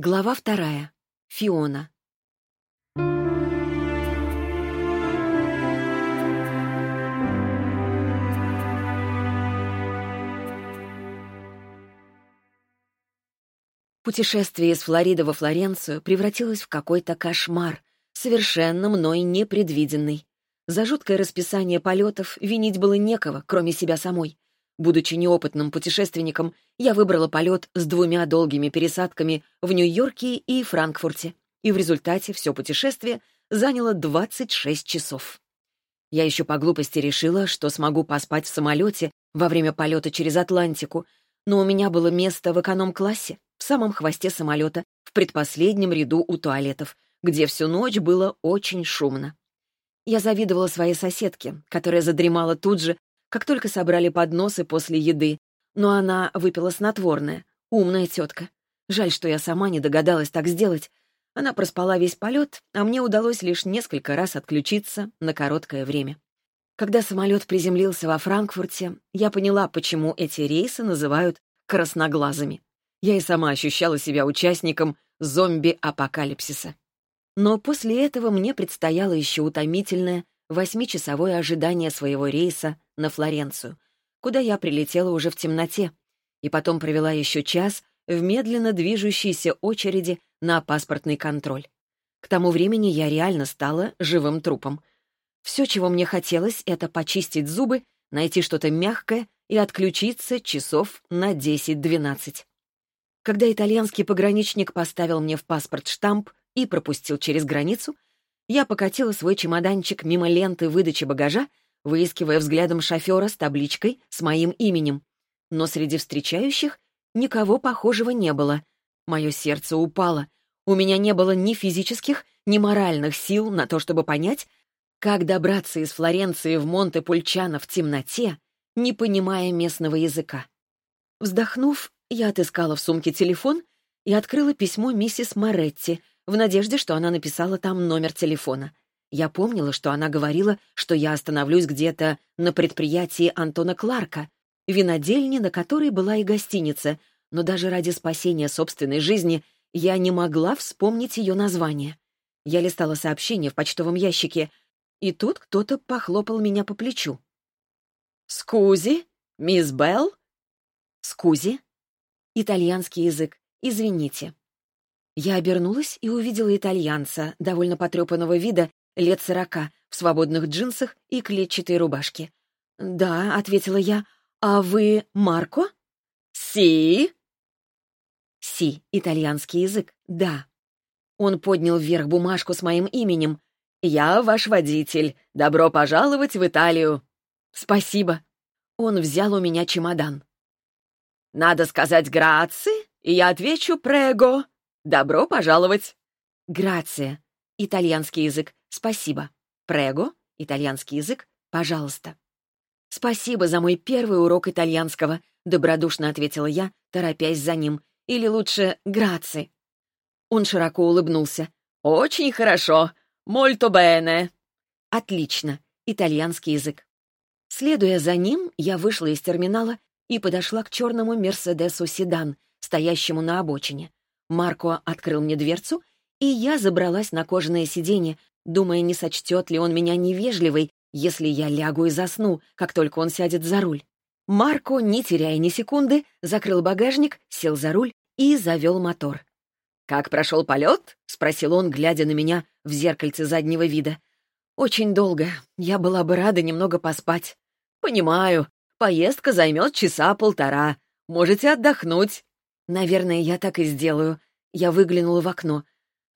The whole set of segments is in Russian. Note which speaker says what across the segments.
Speaker 1: Глава вторая. Фиона. Путешествие из Флориды во Флоренцию превратилось в какой-то кошмар, совершенно мной непредвиденный. За жуткое расписание полетов винить было некого, кроме себя самой. Будучи неопытным путешественником, я выбрала полет с двумя долгими пересадками в Нью-Йорке и Франкфурте, и в результате все путешествие заняло 26 часов. Я еще по глупости решила, что смогу поспать в самолете во время полета через Атлантику, но у меня было место в эконом-классе, в самом хвосте самолета, в предпоследнем ряду у туалетов, где всю ночь было очень шумно. Я завидовала своей соседке, которая задремала тут же, как только собрали подносы после еды, но она выпила снотворное. Умная тетка. Жаль, что я сама не догадалась так сделать. Она проспала весь полет, а мне удалось лишь несколько раз отключиться на короткое время. Когда самолет приземлился во Франкфурте, я поняла, почему эти рейсы называют красноглазыми. Я и сама ощущала себя участником зомби-апокалипсиса. Но после этого мне предстояло еще утомительное восьмичасовое ожидание своего рейса на Флоренцию, куда я прилетела уже в темноте, и потом провела еще час в медленно движущейся очереди на паспортный контроль. К тому времени я реально стала живым трупом. Все, чего мне хотелось, это почистить зубы, найти что-то мягкое и отключиться часов на 10-12. Когда итальянский пограничник поставил мне в паспорт штамп и пропустил через границу, я покатила свой чемоданчик мимо ленты выдачи багажа выискивая взглядом шофера с табличкой с моим именем. Но среди встречающих никого похожего не было. Мое сердце упало. У меня не было ни физических, ни моральных сил на то, чтобы понять, как добраться из Флоренции в Монте-Пульчано в темноте, не понимая местного языка. Вздохнув, я отыскала в сумке телефон и открыла письмо миссис Моретти в надежде, что она написала там номер телефона — я помнила, что она говорила, что я остановлюсь где-то на предприятии Антона Кларка, винодельни, на которой была и гостиница, но даже ради спасения собственной жизни я не могла вспомнить ее название. Я листала сообщение в почтовом ящике, и тут кто-то похлопал меня по плечу. «Скузи? Мисс Белл?» «Скузи?» Итальянский язык. «Извините». Я обернулась и увидела итальянца, довольно потрепанного вида лет сорока, в свободных джинсах и клетчатой рубашке. «Да», — ответила я, — «а вы Марко?» «Си?» «Си» — итальянский язык, да. Он поднял вверх бумажку с моим именем. «Я ваш водитель. Добро пожаловать в Италию». «Спасибо». Он взял у меня чемодан. «Надо сказать «граци», и я отвечу «прего». Добро пожаловать». «Грация» — итальянский язык, «Спасибо». «Прего» — итальянский язык, «пожалуйста». «Спасибо за мой первый урок итальянского», — добродушно ответила я, торопясь за ним. «Или лучше «граци». Он широко улыбнулся. «Очень хорошо. Мольто бене». «Отлично. Итальянский язык». Следуя за ним, я вышла из терминала и подошла к черному Мерседесу седан, стоящему на обочине. Марко открыл мне дверцу, и я забралась на кожаное сиденье, думая, не сочтет ли он меня невежливой, если я лягу и засну, как только он сядет за руль. Марко, не теряя ни секунды, закрыл багажник, сел за руль и завел мотор. «Как прошел полет?» — спросил он, глядя на меня в зеркальце заднего вида. «Очень долго. Я была бы рада немного поспать». «Понимаю. Поездка займет часа полтора. Можете отдохнуть». «Наверное, я так и сделаю». Я выглянула в окно.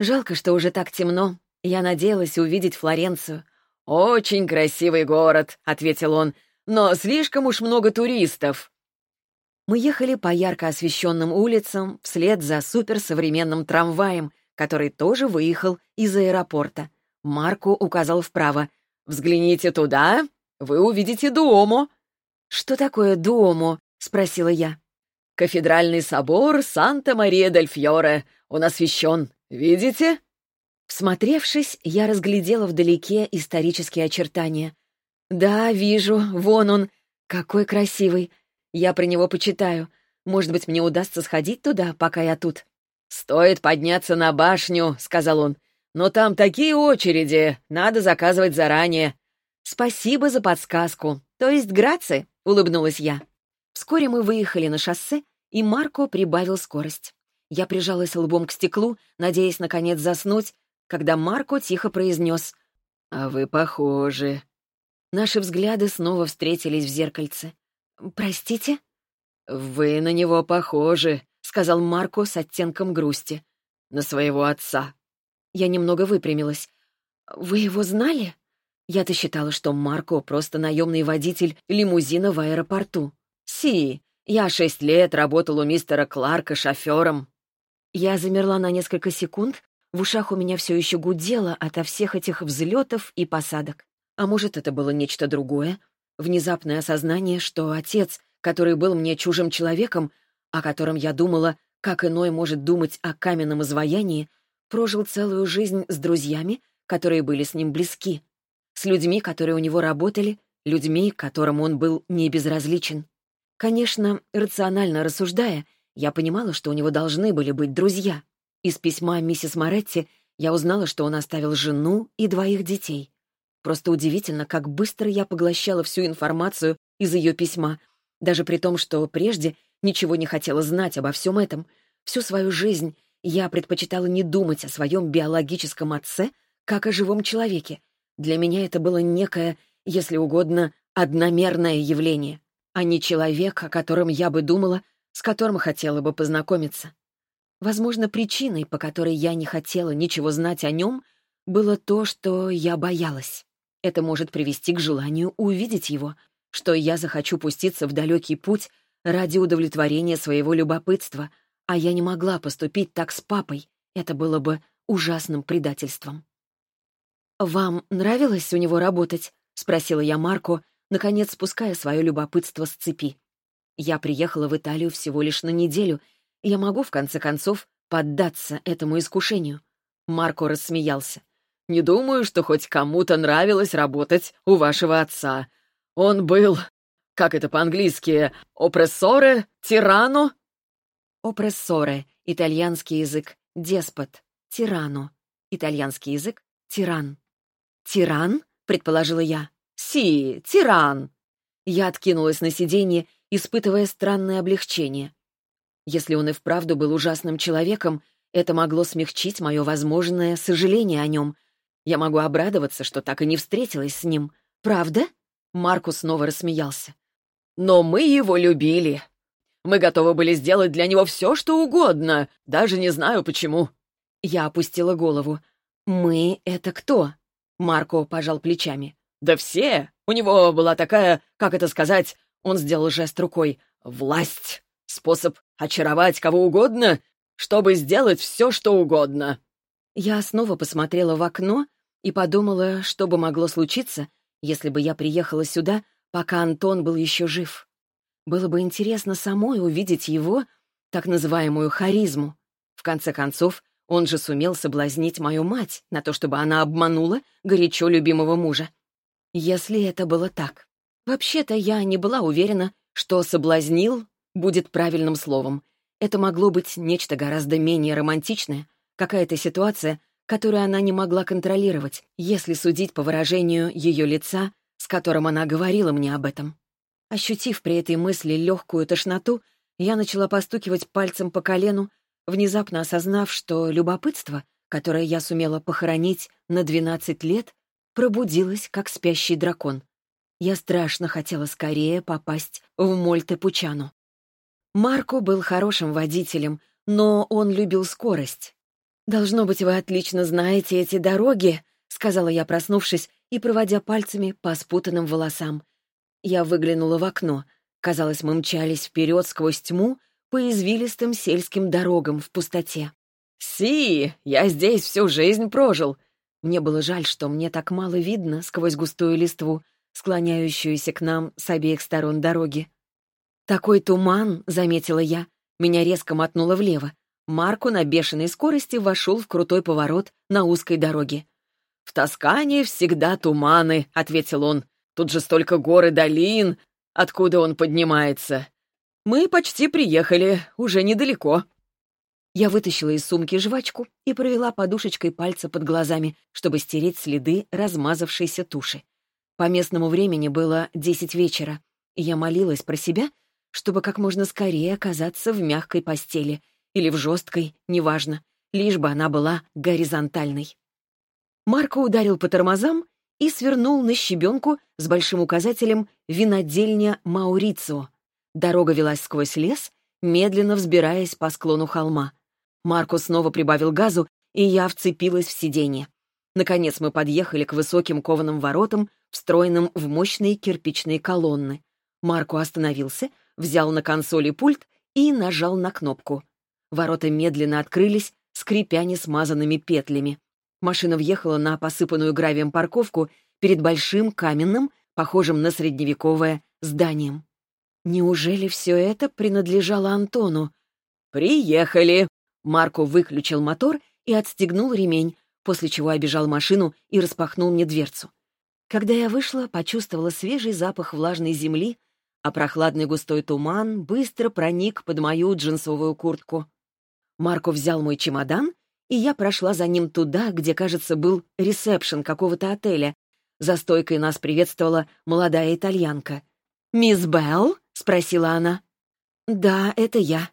Speaker 1: Жалко, что уже так темно, я надеялась увидеть Флоренцию. «Очень красивый город», — ответил он, — «но слишком уж много туристов». Мы ехали по ярко освещенным улицам вслед за суперсовременным трамваем, который тоже выехал из аэропорта. Марко указал вправо. «Взгляните туда, вы увидите Дуомо». «Что такое Дуомо?» — спросила я. «Кафедральный собор Санта-Мария-дель-Фьоре. Он освещен. Видите?» Всмотревшись, я разглядела вдалеке исторические очертания. «Да, вижу, вон он. Какой красивый. Я про него почитаю. Может быть, мне удастся сходить туда, пока я тут?»
Speaker 2: «Стоит подняться на башню», — сказал он. «Но там такие очереди, надо заказывать заранее».
Speaker 1: «Спасибо за подсказку. То есть грации?» — улыбнулась я. Вскоре мы выехали на шоссе, и Марко прибавил скорость. Я прижалась лбом к стеклу, надеясь, наконец, заснуть, когда Марко тихо произнес «А вы похожи». Наши взгляды снова встретились в зеркальце. «Простите?» «Вы на него похожи», — сказал Марко с оттенком грусти. «На своего отца». Я немного выпрямилась. «Вы его знали?» Я-то считала, что Марко просто наемный водитель лимузина в аэропорту. «Си, я шесть лет работал у мистера Кларка шофером». Я замерла на несколько секунд, в ушах у меня все еще гудело ото всех этих взлетов и посадок. А может, это было нечто другое? Внезапное осознание, что отец, который был мне чужим человеком, о котором я думала, как иной может думать о каменном изваянии, прожил целую жизнь с друзьями, которые были с ним близки, с людьми, которые у него работали, людьми, которым он был не безразличен. Конечно, рационально рассуждая, я понимала, что у него должны были быть друзья. Из письма миссис Моретти я узнала, что он оставил жену и двоих детей. Просто удивительно, как быстро я поглощала всю информацию из ее письма, даже при том, что прежде ничего не хотела знать обо всем этом. Всю свою жизнь я предпочитала не думать о своем биологическом отце, как о живом человеке. Для меня это было некое, если угодно, одномерное явление, а не человек, о котором я бы думала, с которым хотела бы познакомиться. Возможно, причиной, по которой я не хотела ничего знать о нем, было то, что я боялась. Это может привести к желанию увидеть его, что я захочу пуститься в далекий путь ради удовлетворения своего любопытства, а я не могла поступить так с папой. Это было бы ужасным предательством. «Вам нравилось у него работать?» — спросила я Марко, наконец спуская свое любопытство с цепи. «Я приехала в Италию всего лишь на неделю, я могу, в конце концов, поддаться этому искушению». Марко рассмеялся. Не думаю, что хоть кому-то нравилось работать у вашего отца. Он был, как это по-английски, опрессоре, тирано?» «Опрессоре» — итальянский язык, деспот, тирано, итальянский язык, тиран. «Тиран?» — предположила я. «Си, тиран!» Я откинулась на сиденье, испытывая странное облегчение. Если он и вправду был ужасным человеком, это могло смягчить мое возможное сожаление о нем, я могу обрадоваться, что так и не встретилась с ним. Правда?» Маркус снова рассмеялся. «Но мы его любили. Мы готовы были сделать для него все, что угодно. Даже не знаю, почему». Я опустила голову. «Мы — это кто?» Марко пожал плечами. «Да все. У него была такая, как это сказать...» Он сделал жест рукой. «Власть. Способ очаровать кого угодно, чтобы сделать все, что угодно». Я снова посмотрела в окно и подумала, что бы могло случиться, если бы я приехала сюда, пока Антон был еще жив. Было бы интересно самой увидеть его, так называемую харизму. В конце концов, он же сумел соблазнить мою мать на то, чтобы она обманула горячо любимого мужа. Если это было так. Вообще-то я не была уверена, что «соблазнил» будет правильным словом. Это могло быть нечто гораздо менее романтичное, какая-то ситуация, которую она не могла контролировать, если судить по выражению ее лица, с которым она говорила мне об этом. Ощутив при этой мысли легкую тошноту, я начала постукивать пальцем по колену, внезапно осознав, что любопытство, которое я сумела похоронить на 12 лет, пробудилось, как спящий дракон. Я страшно хотела скорее попасть в Мольте-Пучану. Марко был хорошим водителем, но он любил скорость. «Должно быть, вы отлично знаете эти дороги», — сказала я, проснувшись и проводя пальцами по спутанным волосам. Я выглянула в окно. Казалось, мы мчались вперед сквозь тьму по извилистым сельским дорогам в пустоте. «Си, я здесь всю жизнь прожил!» Мне было жаль, что мне так мало видно сквозь густую листву, склоняющуюся к нам с обеих сторон дороги. «Такой туман», — заметила я, меня резко мотнуло влево. Марко на бешеной скорости вошел в крутой поворот на узкой дороге. «В Тоскане всегда туманы», — ответил он. «Тут же столько гор и долин. Откуда он поднимается?» «Мы почти приехали, уже недалеко». Я вытащила из сумки жвачку и провела подушечкой пальца под глазами, чтобы стереть следы размазавшейся туши. По местному времени было десять вечера, и я молилась про себя, чтобы как можно скорее оказаться в мягкой постели или в жесткой, неважно, лишь бы она была горизонтальной. Марко ударил по тормозам и свернул на щебенку с большим указателем «Винодельня Маурицио». Дорога велась сквозь лес, медленно взбираясь по склону холма. Марко снова прибавил газу, и я вцепилась в сиденье. Наконец мы подъехали к высоким кованым воротам, встроенным в мощные кирпичные колонны. Марко остановился, взял на консоли пульт и нажал на кнопку. Ворота медленно открылись, скрипя несмазанными петлями. Машина въехала на посыпанную гравием парковку перед большим каменным, похожим на средневековое, зданием. Неужели все это принадлежало Антону? «Приехали!» Марко выключил мотор и отстегнул ремень, после чего обежал машину и распахнул мне дверцу. Когда я вышла, почувствовала свежий запах влажной земли, а прохладный густой туман быстро проник под мою джинсовую куртку. Марко взял мой чемодан, и я прошла за ним туда, где, кажется, был ресепшн какого-то отеля. За стойкой нас приветствовала молодая итальянка. «Мисс Белл?» — спросила она. «Да, это я.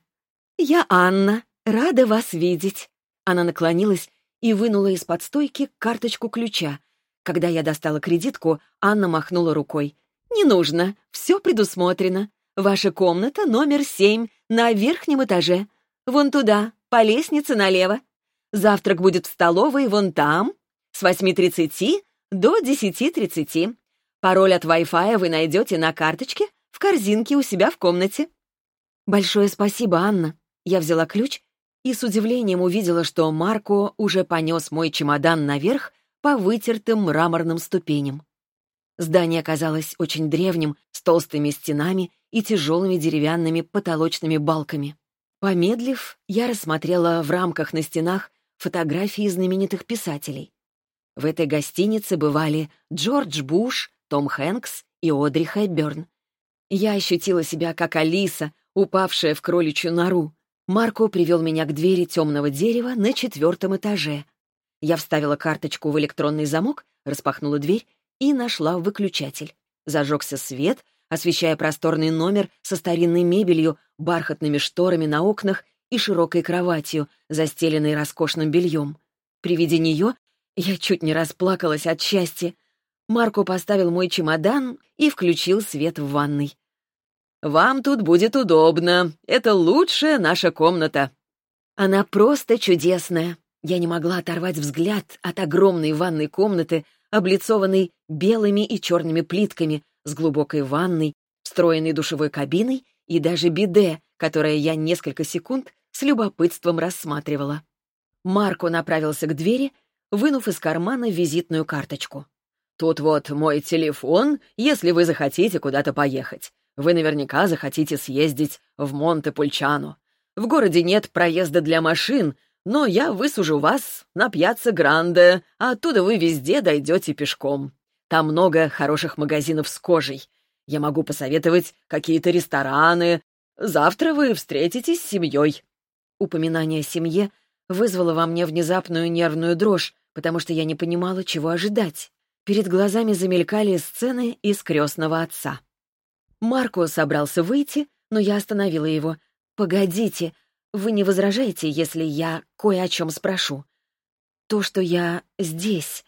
Speaker 1: Я Анна. Рада вас видеть». Она наклонилась и вынула из-под стойки карточку ключа. Когда я достала кредитку, Анна махнула рукой. «Не нужно, все предусмотрено. Ваша комната номер семь на верхнем этаже. Вон туда, по лестнице налево. Завтрак будет в столовой вон там, с 8.30 до 10.30. Пароль от Wi-Fi вы найдете на карточке в корзинке у себя в комнате». «Большое спасибо, Анна». Я взяла ключ и с удивлением увидела, что Марко уже понес мой чемодан наверх по вытертым мраморным ступеням. Здание оказалось очень древним, с толстыми стенами и тяжелыми деревянными потолочными балками. Помедлив, я рассмотрела в рамках на стенах фотографии знаменитых писателей. В этой гостинице бывали Джордж Буш, Том Хэнкс и Одри Хэбберн. Я ощутила себя как Алиса, упавшая в кроличью нору. Марко привел меня к двери темного дерева на четвертом этаже. Я вставила карточку в электронный замок, распахнула дверь и нашла выключатель. Зажегся свет, освещая просторный номер со старинной мебелью, бархатными шторами на окнах и широкой кроватью, застеленной роскошным бельем. При виде нее я чуть не расплакалась от счастья. Марко поставил мой чемодан и включил свет в ванной. «Вам тут будет удобно. Это лучшая наша комната». Она просто чудесная. Я не могла оторвать взгляд от огромной ванной комнаты, облицованной белыми и черными плитками, с глубокой ванной, встроенной душевой кабиной и даже биде, которое я несколько секунд с любопытством рассматривала. Марко направился к двери, вынув из кармана визитную карточку. «Тут вот мой телефон, если вы захотите куда-то поехать. Вы наверняка захотите съездить в Монте-Пульчано. В городе нет проезда для машин, но я высужу вас на Пьяцца Гранде, а оттуда вы везде дойдете пешком. Там много хороших магазинов с кожей. Я могу посоветовать какие-то рестораны. Завтра вы встретитесь с семьей». Упоминание о семье вызвало во мне внезапную нервную дрожь, потому что я не понимала, чего ожидать. Перед глазами замелькали сцены из крестного отца. Марко собрался выйти, но я остановила его. «Погодите, вы не возражаете, если я кое о чем спрошу? То, что я здесь,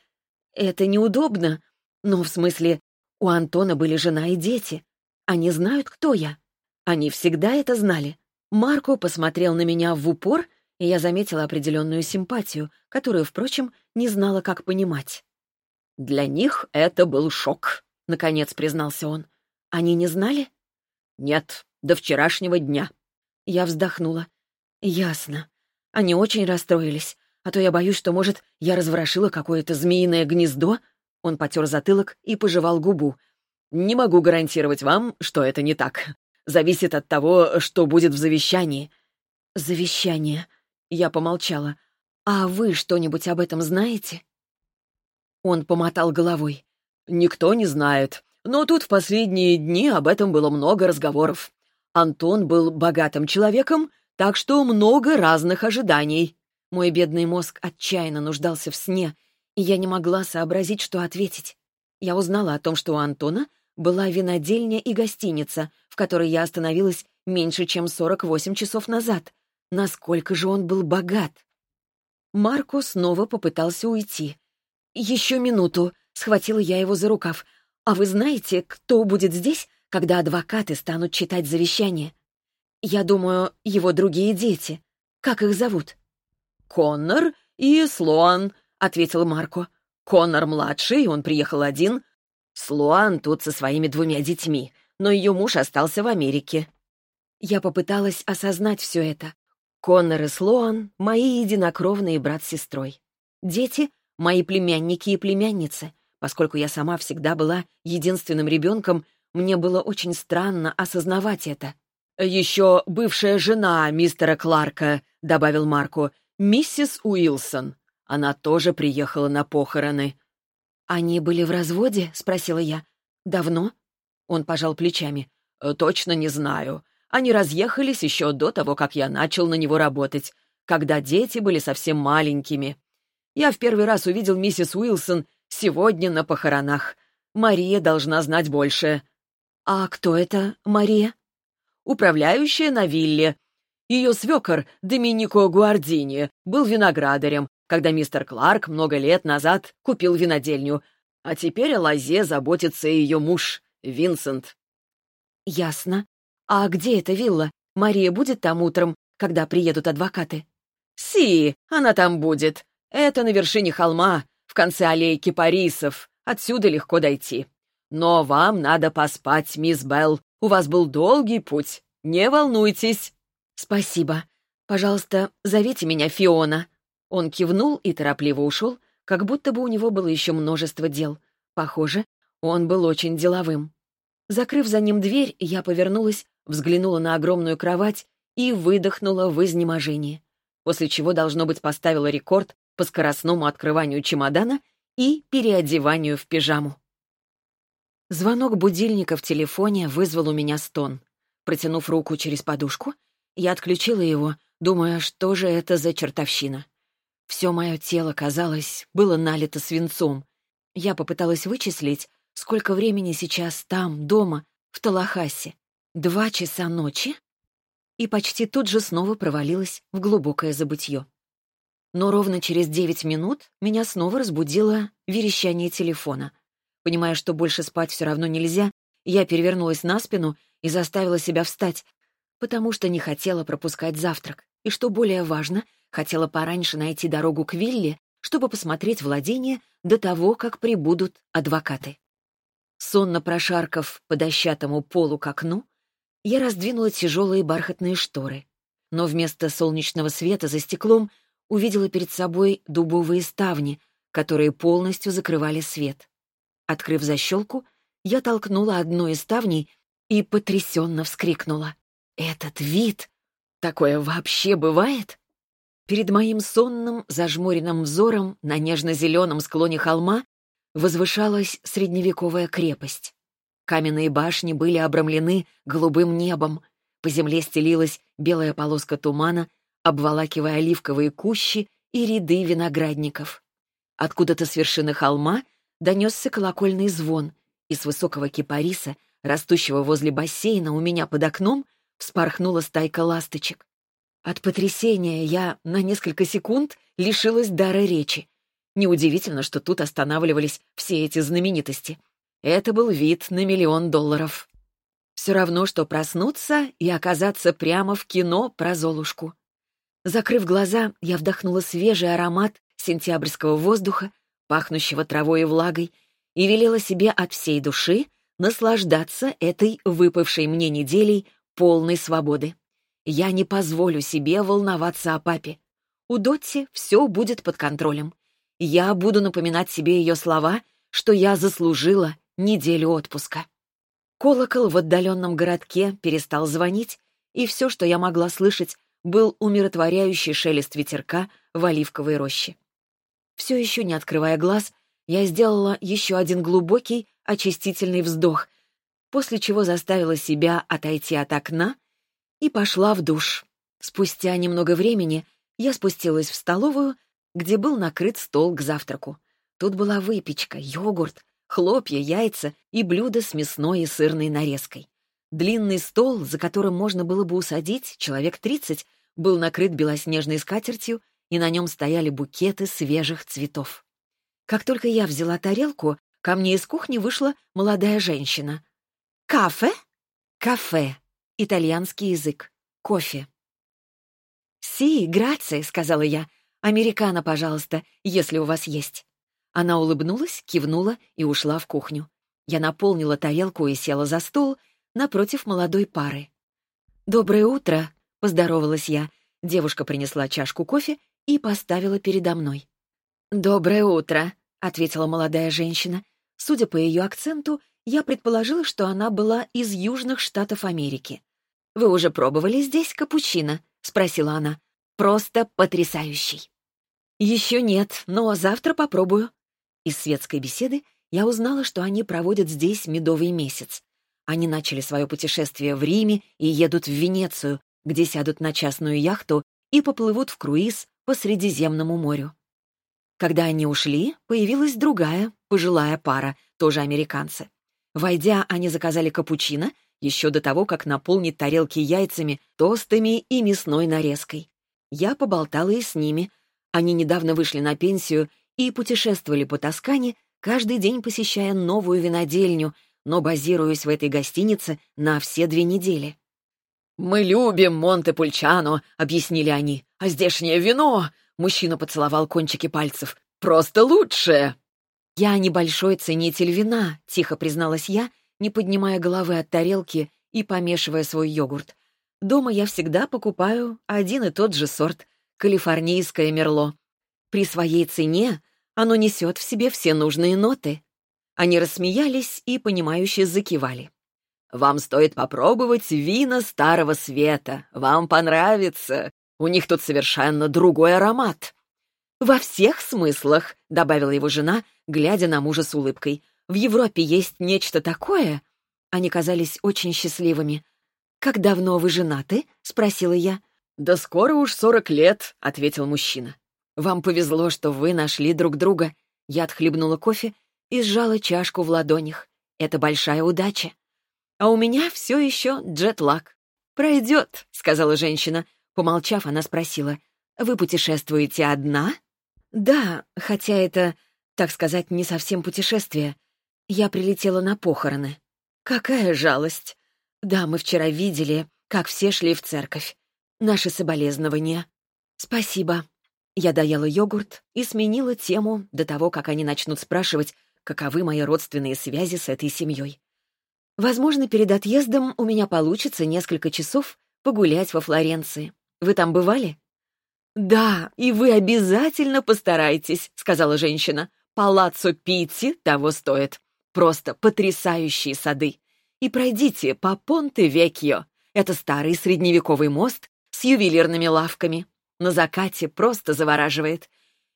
Speaker 1: это неудобно, но в смысле, у Антона были жена и дети. Они знают, кто я. Они всегда это знали. Марко посмотрел на меня в упор, и я заметила определенную симпатию, которую, впрочем, не знала, как понимать. «Для них это был шок», — наконец признался он. Они не знали? Нет, до вчерашнего дня. Я вздохнула. Ясно. Они очень расстроились. А то я боюсь, что, может, я разворошила какое-то змеиное гнездо. Он потер затылок и пожевал губу. Не могу гарантировать вам, что это не так. Зависит от того, что будет в завещании. Завещание. Я помолчала. А вы что-нибудь об этом знаете? Он помотал головой. Никто не знает. Но тут в последние дни об этом было много разговоров. Антон был богатым человеком,
Speaker 2: так что много разных ожиданий».
Speaker 1: Мой бедный мозг отчаянно нуждался в сне, и я не могла сообразить, что ответить. Я узнала о том, что у Антона была винодельня и гостиница, в которой я остановилась меньше, чем 48 часов назад. Насколько же он был богат! Марко снова попытался уйти. «Еще минуту», — схватила я его за рукав. «А вы знаете, кто будет здесь, когда адвокаты станут читать завещание?» «Я думаю, его другие дети. Как их зовут?»
Speaker 2: «Коннор и Слоан», — ответил Марко. «Коннор младший, он приехал один. Слоан тут со своими двумя детьми, но ее муж остался в Америке».
Speaker 1: Я попыталась осознать все это. Коннор и Слоан — мои единокровные брат с сестрой. Дети — мои племянники и племянницы. Поскольку я сама всегда была единственным ребенком, мне было очень странно осознавать это.
Speaker 2: «Еще бывшая жена мистера Кларка», — добавил Марко, Миссис Уилсон. Она тоже приехала на похороны.
Speaker 1: «Они были в разводе?» — спросила я. «Давно?» Он пожал плечами.
Speaker 2: «Э, «Точно не знаю. Они разъехались еще до того, как я начал на него работать, когда дети были совсем маленькими. Я в первый раз увидел миссис Уилсон сегодня на похоронах. Мария должна знать больше».
Speaker 1: «А кто это Мария?»
Speaker 2: «Управляющая на вилле. Ее свекор, Доминико Гуардини, был виноградарем, когда мистер Кларк много лет назад купил винодельню, а теперь о лозе заботится ее муж, Винсент.
Speaker 1: «Ясно. А где эта вилла? Мария будет там утром, когда приедут адвокаты?»
Speaker 2: «Си, она там будет. Это на вершине холма, в конце аллеи кипарисов. Отсюда легко дойти. Но вам надо поспать, мисс Белл. У вас был долгий путь. Не волнуйтесь».
Speaker 1: «Спасибо. Пожалуйста, зовите меня Фиона». Он кивнул и торопливо ушел, как будто бы у него было еще множество дел. Похоже, он был очень деловым. Закрыв за ним дверь, я повернулась, взглянула на огромную кровать и выдохнула в изнеможении, после чего, должно быть, поставила рекорд по скоростному открыванию чемодана и переодеванию в пижаму. Звонок будильника в телефоне вызвал у меня стон. Протянув руку через подушку, я отключила его, думая, что же это за чертовщина. Все мое тело, казалось, было налито свинцом. Я попыталась вычислить, сколько времени сейчас там, дома, в Талахасе. Два часа ночи? И почти тут же снова провалилась в глубокое забытье. Но ровно через девять минут меня снова разбудило верещание телефона. Понимая, что больше спать все равно нельзя, я перевернулась на спину и заставила себя встать, потому что не хотела пропускать завтрак, и, что более важно, хотела пораньше найти дорогу к вилле, чтобы посмотреть владение до того, как прибудут адвокаты. Сонно прошаркав по дощатому полу к окну, я раздвинула тяжелые бархатные шторы, но вместо солнечного света за стеклом увидела перед собой дубовые ставни, которые полностью закрывали свет. Открыв защелку, я толкнула одну из ставней и потрясенно вскрикнула. Этот вид! Такое вообще бывает? Перед моим сонным, зажмуренным взором на нежно-зеленом склоне холма возвышалась средневековая крепость. Каменные башни были обрамлены голубым небом, по земле стелилась белая полоска тумана, обволакивая оливковые кущи и ряды виноградников. Откуда-то с вершины холма донесся колокольный звон, и с высокого кипариса, растущего возле бассейна у меня под окном, вспорхнула стайка ласточек. От потрясения я на несколько секунд лишилась дара речи. Неудивительно, что тут останавливались все эти знаменитости. Это был вид на миллион долларов. Все равно, что проснуться и оказаться прямо в кино про Золушку. Закрыв глаза, я вдохнула свежий аромат сентябрьского воздуха, пахнущего травой и влагой, и велела себе от всей души наслаждаться этой выпавшей мне неделей полной свободы. Я не позволю себе волноваться о папе. У Дотти все будет под контролем. Я буду напоминать себе ее слова, что я заслужила неделю отпуска. Колокол в отдаленном городке перестал звонить, и все, что я могла слышать, был умиротворяющий шелест ветерка в оливковой роще. Все еще не открывая глаз, я сделала еще один глубокий, очистительный вздох, после чего заставила себя отойти от окна и пошла в душ. Спустя немного времени я спустилась в столовую, где был накрыт стол к завтраку. Тут была выпечка, йогурт, хлопья, яйца и блюдо с мясной и сырной нарезкой. Длинный стол, за которым можно было бы усадить человек тридцать, был накрыт белоснежной скатертью, и на нем стояли букеты свежих цветов. Как только я взяла тарелку, ко мне из кухни вышла молодая женщина. «Кафе?» «Кафе. Итальянский язык. Кофе». «Си, грация», — сказала я. «Американо, пожалуйста, если у вас есть». Она улыбнулась, кивнула и ушла в кухню. Я наполнила тарелку и села за стол напротив молодой пары. «Доброе утро», — поздоровалась я. Девушка принесла чашку кофе и поставила передо мной. «Доброе утро», — ответила молодая женщина. Судя по ее акценту, я предположила, что она была из Южных Штатов Америки. «Вы уже пробовали здесь капучино?» — спросила она. «Просто потрясающий». «Еще нет, но завтра попробую». Из светской беседы я узнала, что они проводят здесь медовый месяц. Они начали свое путешествие в Риме и едут в Венецию, где сядут на частную яхту и поплывут в круиз по Средиземному морю. Когда они ушли, появилась другая, пожилая пара, тоже американцы. Войдя, они заказали капучино еще до того, как наполнить тарелки яйцами, тостами и мясной нарезкой. Я поболтала и с ними. Они недавно вышли на пенсию и путешествовали по Тоскане, каждый день посещая новую винодельню, но базируясь в этой гостинице на все две недели. «Мы любим Монте-Пульчано», — объяснили они. «А здешнее вино...» — мужчина поцеловал кончики пальцев. «Просто лучшее!» «Я небольшой ценитель вина», — тихо призналась я, не поднимая головы от тарелки и помешивая свой йогурт. «Дома я всегда покупаю один и тот же сорт — калифорнийское мерло. При своей цене оно несет в себе все нужные ноты». Они рассмеялись и, понимающе закивали. «Вам стоит попробовать вина Старого Света. Вам понравится. У них тут совершенно другой аромат». «Во всех смыслах», — добавила его жена, глядя на мужа с улыбкой. «В Европе есть нечто такое?» Они казались очень счастливыми. «Как давно вы женаты?» — спросила я. «Да скоро уж сорок лет», — ответил мужчина. «Вам повезло, что вы нашли друг друга». Я отхлебнула кофе и сжала чашку в ладонях. Это большая удача. А у меня все еще джетлаг. «Пройдет», — сказала женщина. Помолчав, она спросила, «Вы путешествуете одна?» «Да, хотя это, так сказать, не совсем путешествие. Я прилетела на похороны». «Какая жалость!» «Да, мы вчера видели, как все шли в церковь. Наши соболезнования». «Спасибо». Я доела йогурт и сменила тему до того, как они начнут спрашивать, каковы мои родственные связи с этой семьей. Возможно, перед отъездом у меня получится несколько часов погулять во Флоренции. Вы там бывали? «Да, и вы обязательно постарайтесь», — сказала женщина. «Палаццо Питти того стоит. Просто потрясающие сады. И пройдите по Понте-Векьо. Это старый средневековый мост с ювелирными лавками. На закате просто завораживает.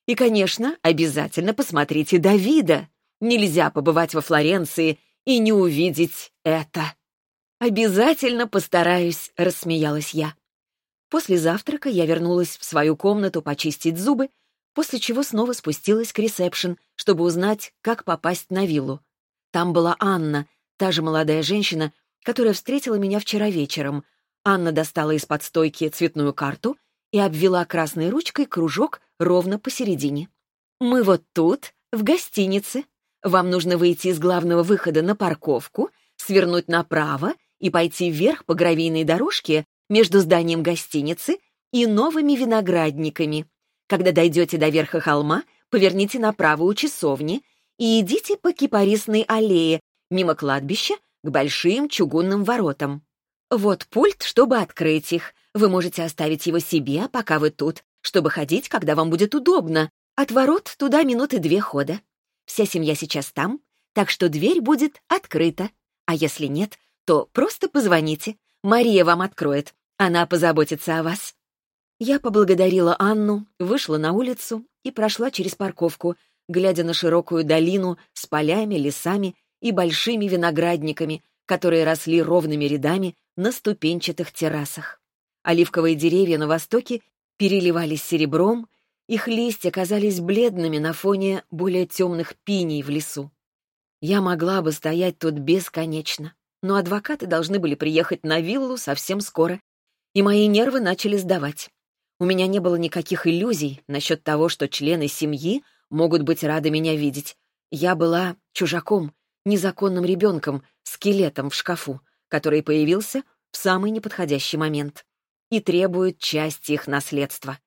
Speaker 1: И, конечно, обязательно посмотрите Давида. Нельзя побывать во Флоренции и не увидеть это. «Обязательно постараюсь», — рассмеялась я. После завтрака я вернулась в свою комнату почистить зубы, после чего снова спустилась к ресепшн, чтобы узнать, как попасть на виллу. Там была Анна, та же молодая женщина, которая встретила меня вчера вечером. Анна достала из-под стойки цветную карту и обвела красной ручкой кружок ровно посередине. «Мы вот тут, в гостинице», вам нужно выйти из главного выхода на парковку, свернуть направо и пойти вверх по гравийной дорожке между зданием гостиницы и новыми виноградниками. Когда дойдете до верха холма, поверните направо у часовни и идите по кипарисной аллее мимо кладбища к большим чугунным воротам. Вот пульт, чтобы открыть их. Вы можете оставить его себе, пока вы тут, чтобы ходить, когда вам будет удобно. От ворот туда минуты две хода. Вся семья сейчас там, так что дверь будет открыта. А если нет, то просто позвоните. Мария вам откроет. Она позаботится о вас». Я поблагодарила Анну, вышла на улицу и прошла через парковку, глядя на широкую долину с полями, лесами и большими виноградниками, которые росли ровными рядами на ступенчатых террасах. Оливковые деревья на востоке переливались серебром, их листья казались бледными на фоне более темных пиней в лесу. Я могла бы стоять тут бесконечно, но адвокаты должны были приехать на виллу совсем скоро, и мои нервы начали сдавать. У меня не было никаких иллюзий насчет того, что члены семьи могут быть рады меня видеть. Я была чужаком, незаконным ребенком, скелетом в шкафу, который появился в самый неподходящий момент и требует части их наследства.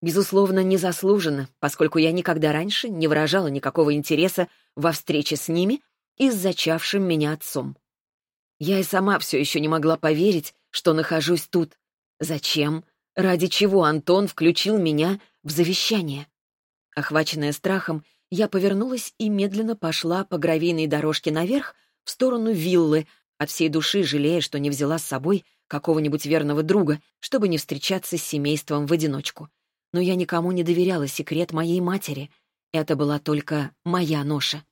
Speaker 1: Безусловно, незаслуженно, поскольку я никогда раньше не выражала никакого интереса во встрече с ними и с зачавшим меня отцом. Я и сама все еще не могла поверить, что нахожусь тут. Зачем? Ради чего Антон включил меня в завещание? Охваченная страхом, я повернулась и медленно пошла по гравийной дорожке наверх в сторону виллы, от всей души жалея, что не взяла с собой какого-нибудь верного друга, чтобы не встречаться с семейством в одиночку. Но я никому не доверяла секрет моей матери. Это была только моя ноша.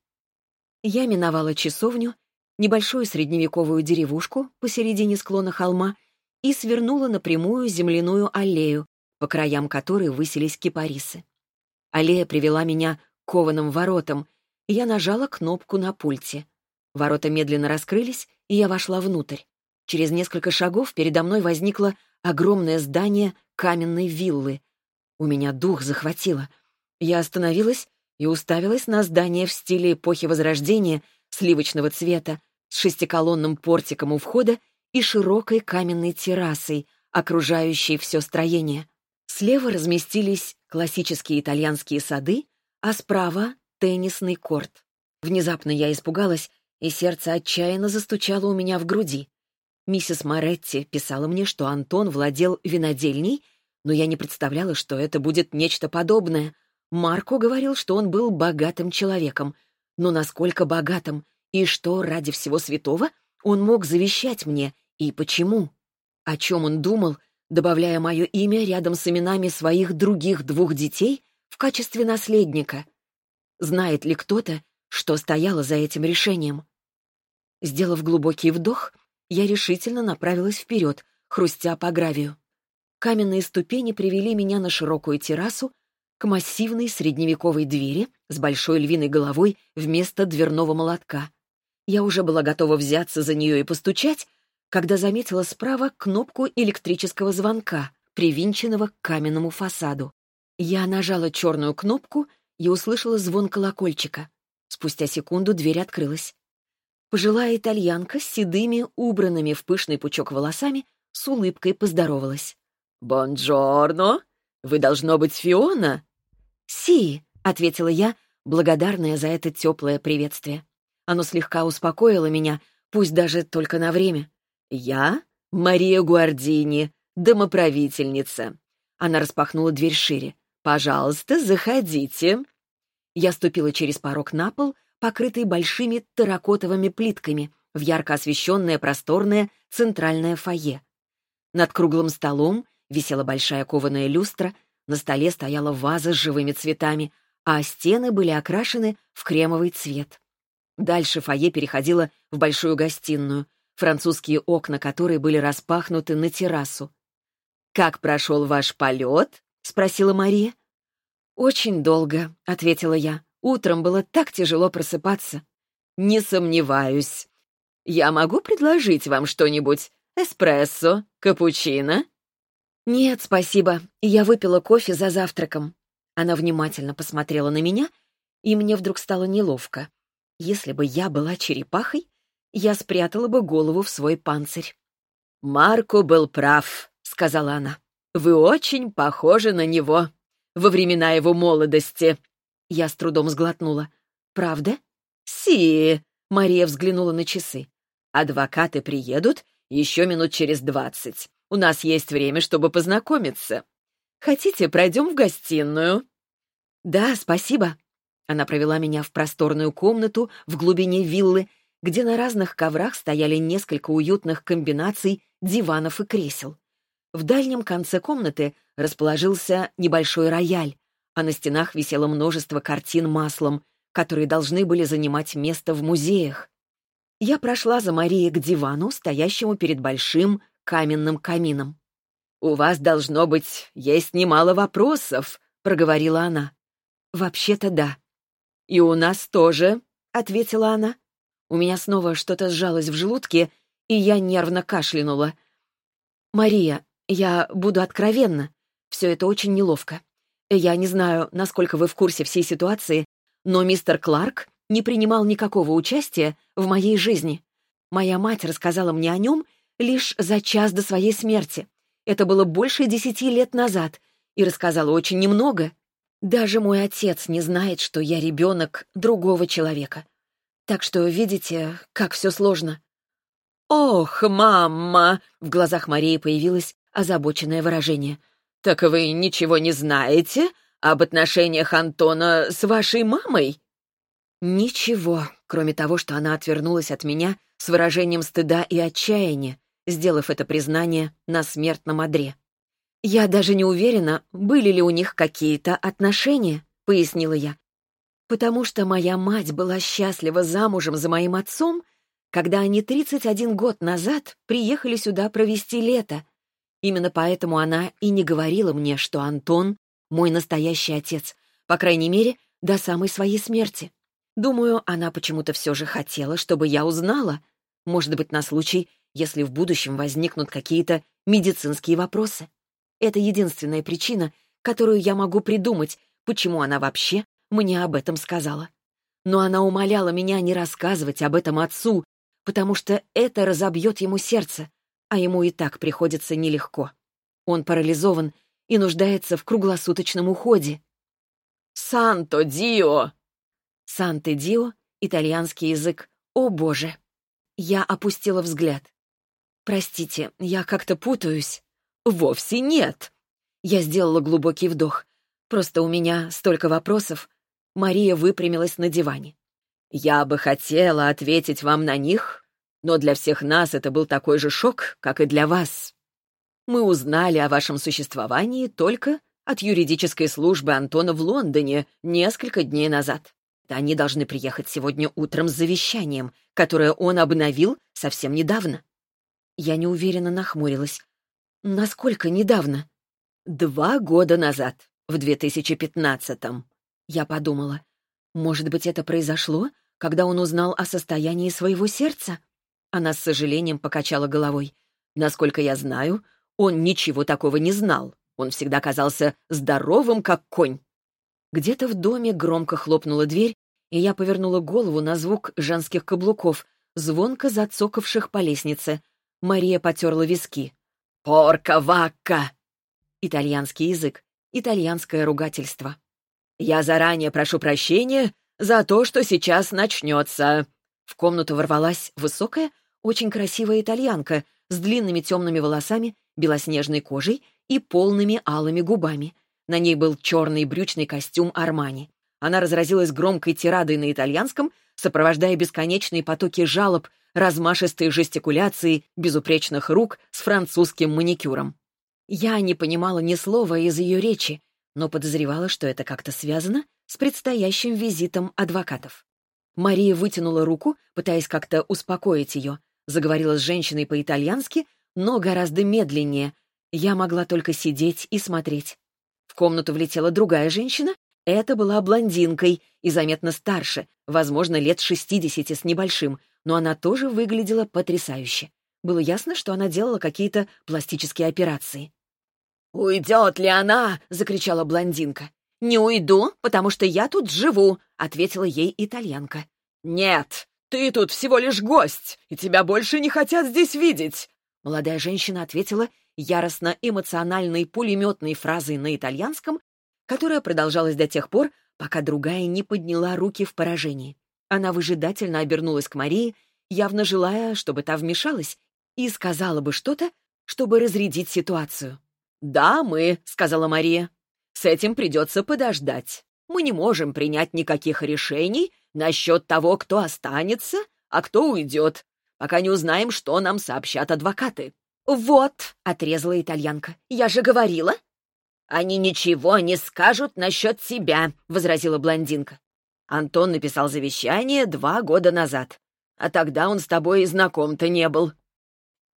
Speaker 1: Я миновала часовню, небольшую средневековую деревушку посередине склона холма и свернула на прямую земляную аллею, по краям которой высились кипарисы. Аллея привела меня к кованым воротам, и я нажала кнопку на пульте. Ворота медленно раскрылись, и я вошла внутрь. Через несколько шагов передо мной возникло огромное здание каменной виллы. У меня дух захватило. Я остановилась и уставилась на здание в стиле эпохи Возрождения, сливочного цвета, с шестиколонным портиком у входа и широкой каменной террасой, окружающей все строение. Слева разместились классические итальянские сады, а справа — теннисный корт. Внезапно я испугалась, и сердце отчаянно застучало у меня в груди. Миссис Моретти писала мне, что Антон владел винодельней, но я не представляла, что это будет нечто подобное. Марко говорил, что он был богатым человеком. Но насколько богатым? И что, ради всего святого, он мог завещать мне? И почему? О чем он думал, добавляя мое имя рядом с именами своих других двух детей в качестве наследника? Знает ли кто-то, что стояло за этим решением? Сделав глубокий вдох, я решительно направилась вперед, хрустя по гравию. Каменные ступени привели меня на широкую террасу к массивной средневековой двери с большой львиной головой вместо дверного молотка. Я уже была готова взяться за нее и постучать, когда заметила справа кнопку электрического звонка, привинченного к каменному фасаду. Я нажала черную кнопку и услышала звон колокольчика. Спустя секунду дверь открылась. Пожилая итальянка с седыми, убранными в пышный пучок волосами, с улыбкой поздоровалась. «Бонджорно! Вы, должно быть, Фиона?» «Си», — ответила я, благодарная за это теплое приветствие. Оно слегка успокоило меня, пусть даже только на время. «Я Мария Гуардини, домоправительница». Она распахнула дверь шире. «Пожалуйста, заходите». Я ступила через порог на пол покрытый большими терракотовыми плитками, в ярко освещенное просторное центральное фойе. Над круглым столом висела большая кованая люстра, на столе стояла ваза с живыми цветами, а стены были окрашены в кремовый цвет. Дальше фойе переходило в большую гостиную, французские окна которой были распахнуты на террасу. «Как прошел ваш полет?» — спросила Мария. «Очень долго», — ответила я. Утром было так тяжело просыпаться. Не сомневаюсь. Я могу предложить вам что-нибудь? Эспрессо? Капучино? Нет, спасибо. Я выпила кофе за завтраком. Она внимательно посмотрела на меня, и мне вдруг стало неловко. Если бы я была черепахой, я спрятала бы голову в свой панцирь. «Марко был прав», — сказала она. «Вы очень похожи на него во времена его молодости. Я с трудом сглотнула. «Правда?» «Си!» — Мария взглянула на часы. «Адвокаты приедут еще минут через двадцать. У нас есть время, чтобы познакомиться. Хотите, пройдем в гостиную?» «Да, спасибо». Она провела меня в просторную комнату в глубине виллы, где на разных коврах стояли несколько уютных комбинаций диванов и кресел. В дальнем конце комнаты расположился небольшой рояль, а на стенах висело множество картин маслом, которые должны были занимать место в музеях. Я прошла за Марией к дивану, стоящему перед большим каменным камином.
Speaker 2: у вас, должно быть, есть немало вопросов», — проговорила она.
Speaker 1: «Вообще-то да».
Speaker 2: «И у нас тоже», — ответила она.
Speaker 1: У меня снова что-то сжалось в желудке, и я нервно кашлянула. «Мария, я буду откровенна. Все это очень неловко. Я не знаю, насколько вы в курсе всей ситуации, но мистер Кларк не принимал никакого участия в моей жизни. Моя мать рассказала мне о нем лишь за час до своей смерти. Это было больше десяти лет назад, и рассказала очень немного. Даже мой отец не знает, что я ребенок другого человека. Так что видите, как все сложно.
Speaker 2: «Ох, мама!» — в глазах Марии появилось озабоченное выражение. «Так вы ничего не знаете об отношениях Антона с вашей мамой?»
Speaker 1: Ничего, кроме того, что она отвернулась от меня с выражением стыда и отчаяния, сделав это признание на смертном одре. «Я даже не уверена, были ли у них какие-то отношения», — пояснила я. «Потому что моя мать была счастлива замужем за моим отцом, когда они 31 год назад приехали сюда провести лето. Именно поэтому она и не говорила мне, что Антон — мой настоящий отец, по крайней мере, до самой своей смерти. Думаю, она почему-то все же хотела, чтобы я узнала. Может быть, на случай, если в будущем возникнут какие-то медицинские вопросы. Это единственная причина, которую я могу придумать, почему она вообще мне об этом сказала. Но она умоляла меня не рассказывать об этом отцу, потому что это разобьет ему сердце, а ему и так приходится нелегко. Он парализован и нуждается в круглосуточном уходе.
Speaker 2: «Санто Дио!»
Speaker 1: «Санте-Дио» — итальянский язык. «О, Боже!» Я опустила взгляд. «Простите, я как-то путаюсь».
Speaker 2: «Вовсе нет!»
Speaker 1: Я сделала глубокий вдох. Просто у меня столько вопросов. Мария выпрямилась на диване.
Speaker 2: Я бы хотела ответить вам на них, но для всех нас это был такой же шок, как и для вас. Мы узнали о вашем существовании только от юридической службы Антона в Лондоне несколько дней назад. Они должны приехать сегодня утром с завещанием, которое он обновил совсем недавно.
Speaker 1: Я неуверенно нахмурилась. Насколько недавно?
Speaker 2: Два года назад, в 2015-м.
Speaker 1: Я подумала, может быть, это произошло, когда он узнал о состоянии своего сердца? Она с сожалением покачала головой.
Speaker 2: Насколько я знаю, он ничего такого не знал. Он всегда казался здоровым, как конь.
Speaker 1: Где-то в доме громко хлопнула дверь, и я повернула голову на звук женских каблуков, звонко зацокавших по лестнице. Мария потерла виски.
Speaker 2: «Порка вакка!»
Speaker 1: Итальянский язык, итальянское ругательство.
Speaker 2: «Я заранее прошу прощения за то, что сейчас начнется».
Speaker 1: В комнату ворвалась высокая, очень красивая итальянка с длинными темными волосами, белоснежной кожей и полными алыми губами. На ней был черный брючный костюм Армани. Она разразилась громкой тирадой на итальянском, сопровождая бесконечные потоки жалоб, размашистые жестикуляции безупречных рук с французским маникюром. Я не понимала ни слова из ее речи, но подозревала, что это как-то связано с предстоящим визитом адвокатов. Мария вытянула руку, пытаясь как-то успокоить ее, заговорила с женщиной по-итальянски, но гораздо медленнее. Я могла только сидеть и смотреть. В комнату влетела другая женщина. Это была блондинкой и заметно старше, возможно, лет 60 с небольшим, но она тоже выглядела потрясающе. Было ясно, что она делала какие-то пластические операции.
Speaker 2: «Уйдет ли она?» — закричала блондинка.
Speaker 1: «Не уйду, потому что я тут живу», — ответила ей итальянка.
Speaker 2: «Нет, ты тут всего лишь гость, и тебя больше не хотят здесь видеть!»
Speaker 1: Молодая женщина ответила яростно эмоциональной пулеметной фразой на итальянском, которая продолжалась до тех пор, пока другая не подняла руки в поражении. Она выжидательно обернулась к Марии, явно желая, чтобы та вмешалась, и сказала бы что-то, чтобы разрядить ситуацию.
Speaker 2: «Да, мы», — сказала Мария. «С этим придется подождать. Мы не можем принять никаких решений насчет того, кто останется, а кто уйдет, пока не узнаем, что нам сообщат адвокаты».
Speaker 1: «Вот», — отрезала итальянка, — «я же говорила».
Speaker 2: «Они ничего не скажут насчет тебя», — возразила блондинка. Антон написал завещание два года назад, а тогда он с тобой и знаком-то не был.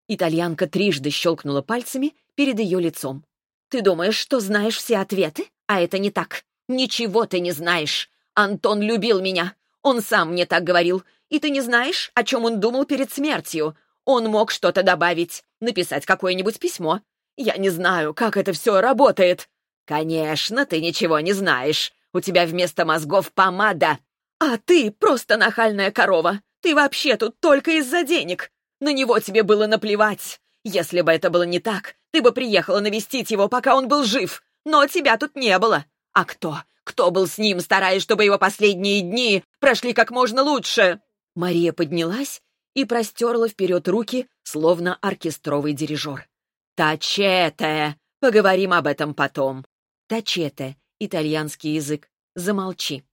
Speaker 1: Итальянка трижды щелкнула пальцами, перед ее лицом. «Ты думаешь, что знаешь все ответы? А это не так. Ничего ты не знаешь. Антон любил меня. Он сам мне так говорил. И ты не знаешь, о чем он думал перед смертью. Он мог что-то добавить, написать какое-нибудь письмо. Я не знаю, как это все работает». «Конечно, ты ничего не знаешь. У тебя вместо мозгов помада». «А ты просто нахальная корова. Ты вообще тут только из-за денег. На него тебе было наплевать. Если бы это было не так, ты бы приехала навестить его, пока он был жив. Но тебя тут не было. А кто? Кто был с ним, стараясь, чтобы его последние дни прошли как можно лучше?» Мария поднялась и простерла вперед руки, словно оркестровый дирижер. «Тачете! Поговорим об этом потом. Тачете — итальянский язык. Замолчи.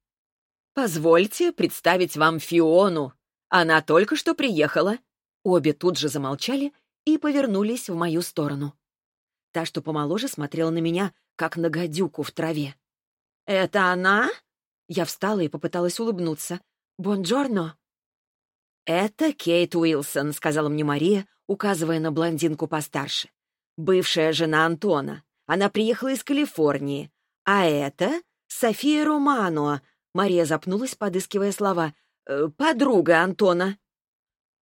Speaker 1: Позвольте представить вам Фиону. Она только что приехала». Обе тут же замолчали и повернулись в мою сторону. Та, что помоложе, смотрела на меня, как на гадюку в траве. «Это она?» Я встала и попыталась улыбнуться. «Бонджорно!» «Это Кейт Уилсон», — сказала мне Мария, указывая на блондинку постарше. «Бывшая жена Антона. Она приехала из Калифорнии. А это София Романо». Мария запнулась, подыскивая слова. «Э, «Подруга Антона».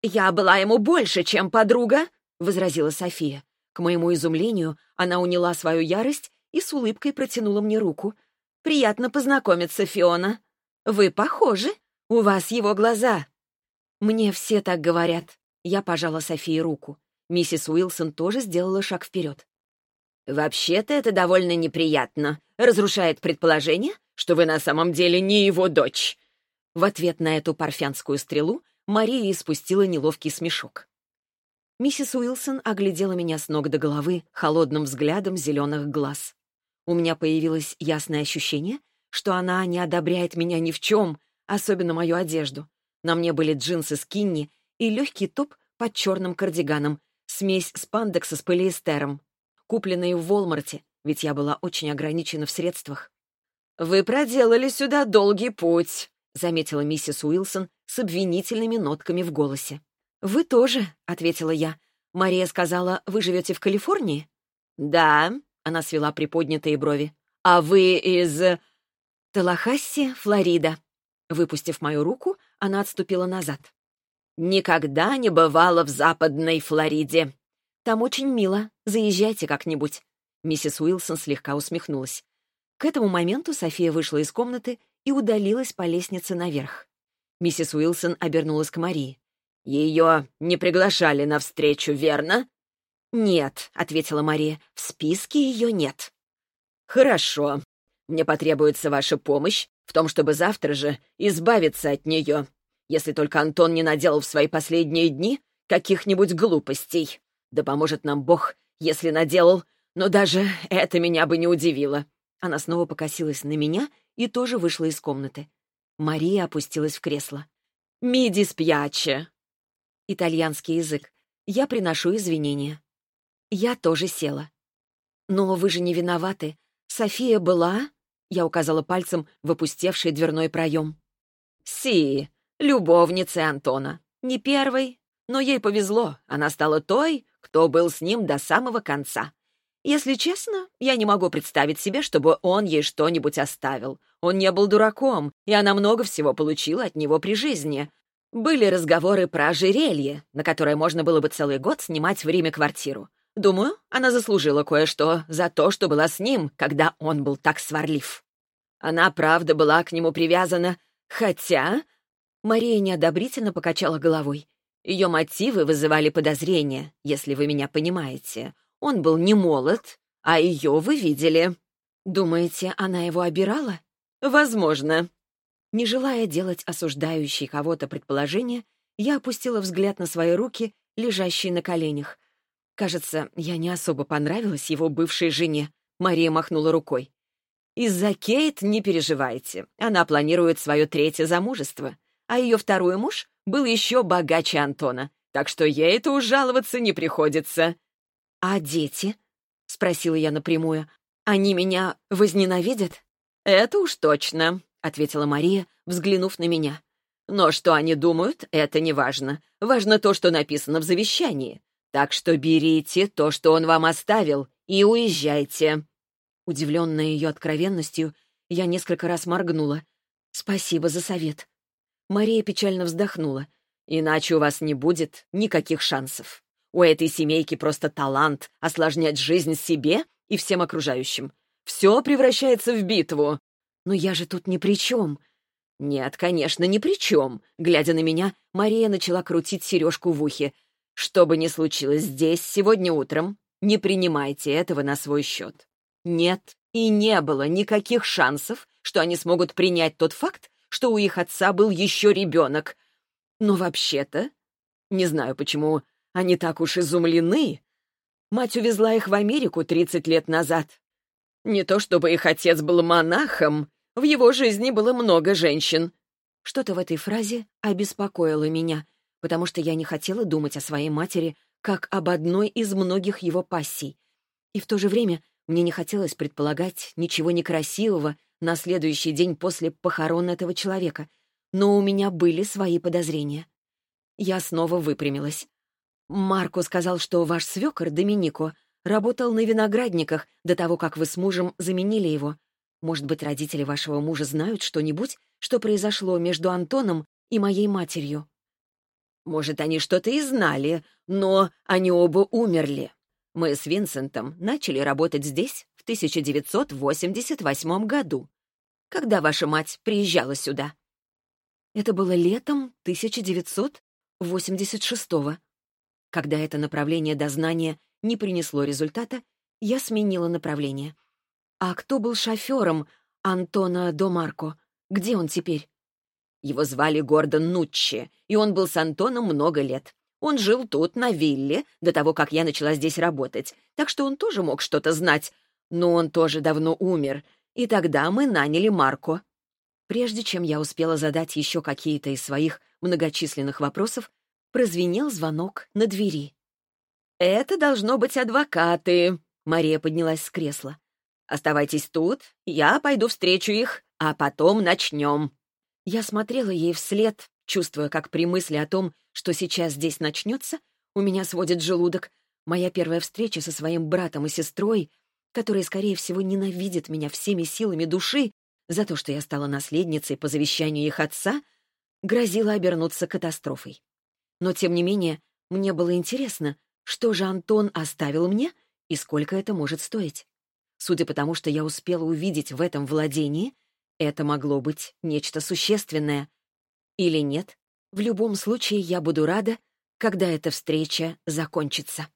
Speaker 1: «Я была ему больше, чем подруга», — возразила София. К моему изумлению, она уняла свою ярость и с улыбкой протянула мне руку. «Приятно познакомиться, Фиона. Вы похожи. У вас его глаза». «Мне все так говорят». Я пожала Софии руку. Миссис Уилсон тоже сделала шаг вперед. «Вообще-то это довольно неприятно. Разрушает предположение, что вы на самом деле не его дочь». В ответ на эту парфянскую стрелу Мария испустила неловкий смешок. Миссис Уилсон оглядела меня с ног до головы холодным взглядом зеленых глаз. У меня появилось ясное ощущение, что она не одобряет меня ни в чем, особенно мою одежду. На мне были джинсы скинни и легкий топ под черным кардиганом, смесь спандекса с полиэстером, купленные в Волмарте, ведь я была очень ограничена в средствах. «Вы проделали сюда долгий путь», — заметила миссис Уилсон с обвинительными нотками в голосе. «Вы тоже», — ответила я. «Мария сказала, вы живете в Калифорнии?» «Да», — она свела приподнятые брови. «А вы из...» «Талахасси, Флорида». Выпустив мою руку, она отступила назад. «Никогда не бывала в Западной Флориде. Там очень мило. Заезжайте как-нибудь». Миссис Уилсон слегка усмехнулась. К этому моменту София вышла из комнаты и удалилась по лестнице наверх. Миссис Уилсон обернулась к Марии. «Ее не приглашали на встречу, верно?» «Нет», — ответила Мария, — «в списке ее нет». «Хорошо. Мне потребуется ваша помощь в том, чтобы завтра же избавиться от нее, если только Антон не наделал в свои последние дни каких-нибудь глупостей. Да поможет нам Бог, если наделал, но даже это меня бы не удивило». Она снова покосилась на меня и тоже вышла из комнаты. Мария опустилась в кресло. «Миди спьяче», итальянский язык. Я приношу извинения. Я тоже села. Но вы же не виноваты. София была... Я указала пальцем в опустевший дверной проем. Си, любовница Антона. Не первой, но ей повезло. Она стала той, кто был с ним до самого конца. Если честно, я не могу представить себе, чтобы он ей что-нибудь оставил. Он не был дураком, и она много всего получила от него при жизни. Были разговоры про ожерелье, на которое можно было бы целый год снимать в Риме квартиру. Думаю, она заслужила кое-что за то, что была с ним, когда он был так сварлив. Она, правда, была к нему привязана, хотя... Мария неодобрительно покачала головой. Ее мотивы вызывали подозрения, если вы меня понимаете. Он был не молод, а ее вы видели. Думаете, она его обирала? Возможно. Не желая делать осуждающие кого-то предположения, я опустила взгляд на свои руки, лежащие на коленях. Кажется, я не особо понравилась его бывшей жене. Мария махнула рукой. «Из-за Кейт не переживайте. Она планирует свое третье замужество. А ее второй муж был еще богаче Антона, так что ей это уж жаловаться не приходится». «А дети?» — спросила я напрямую. «Они меня возненавидят?» «Это уж точно ответила Мария, взглянув на меня. «Но что они думают, это не важно. Важно то, что написано в завещании. Так что берите то, что он вам оставил,
Speaker 2: и уезжайте». Удивленная ее откровенностью, я несколько раз моргнула. «Спасибо за совет». Мария печально вздохнула. «Иначе у вас не будет никаких шансов. У этой семейки просто талант осложнять жизнь себе и всем окружающим. Все превращается в битву. Но я же тут ни при чем. Нет, конечно, ни при чем. Глядя на меня, Мария начала крутить сережку в ухе. Что бы ни случилось здесь сегодня утром, не принимайте этого на свой счет. Нет и не было никаких шансов, что они смогут принять тот факт, что у их отца был еще ребенок. Но вообще-то, не знаю почему, они так уж изумлены. Мать увезла их в Америку 30 лет назад. Не то чтобы их отец был монахом, в его жизни было много женщин. Что-то в этой фразе обеспокоило меня, потому что я не хотела думать о своей матери как об одной из многих его пассий. И в то же время мне не хотелось предполагать ничего некрасивого на следующий день после похорон этого человека, но у меня были свои подозрения. Я снова выпрямилась. «Марко сказал, что ваш свекор, Доминико, работал на виноградниках до того, как вы с мужем заменили его. Может быть, родители вашего мужа знают что-нибудь, что произошло между Антоном и моей матерью?» «Может, они что-то и знали, но они оба умерли. Мы с Винсентом начали работать здесь в 1988 году, когда ваша мать приезжала сюда.
Speaker 1: Это было летом 1986 -го. Когда это направление дознания не принесло результата, я сменила направление. А кто был шофером Антона Домарко? Где он теперь?
Speaker 2: Его звали Гордон Нуччи, и он был с Антоном много лет. Он жил тут, на вилле, до того, как я начала здесь работать, так что он тоже мог что-то знать. Но он тоже давно умер, и тогда мы наняли Марко.
Speaker 1: Прежде чем я успела задать еще какие-то из своих многочисленных вопросов, прозвенел звонок на двери.
Speaker 2: «Это должно быть адвокаты», — Мария поднялась с кресла. «Оставайтесь тут, я пойду встречу их, а потом начнем».
Speaker 1: Я смотрела ей вслед, чувствуя, как при мысли о том, что сейчас здесь начнется, у меня сводит желудок. Моя первая встреча со своим братом и сестрой, которые, скорее всего, ненавидят меня всеми силами души за то, что я стала наследницей по завещанию их отца, грозила обернуться катастрофой. Но, тем не менее, мне было интересно, что же Антон оставил мне и сколько это может стоить. Судя по тому, что я успела увидеть в этом владении, это могло быть нечто существенное. Или нет? В любом случае, я буду рада, когда эта встреча закончится.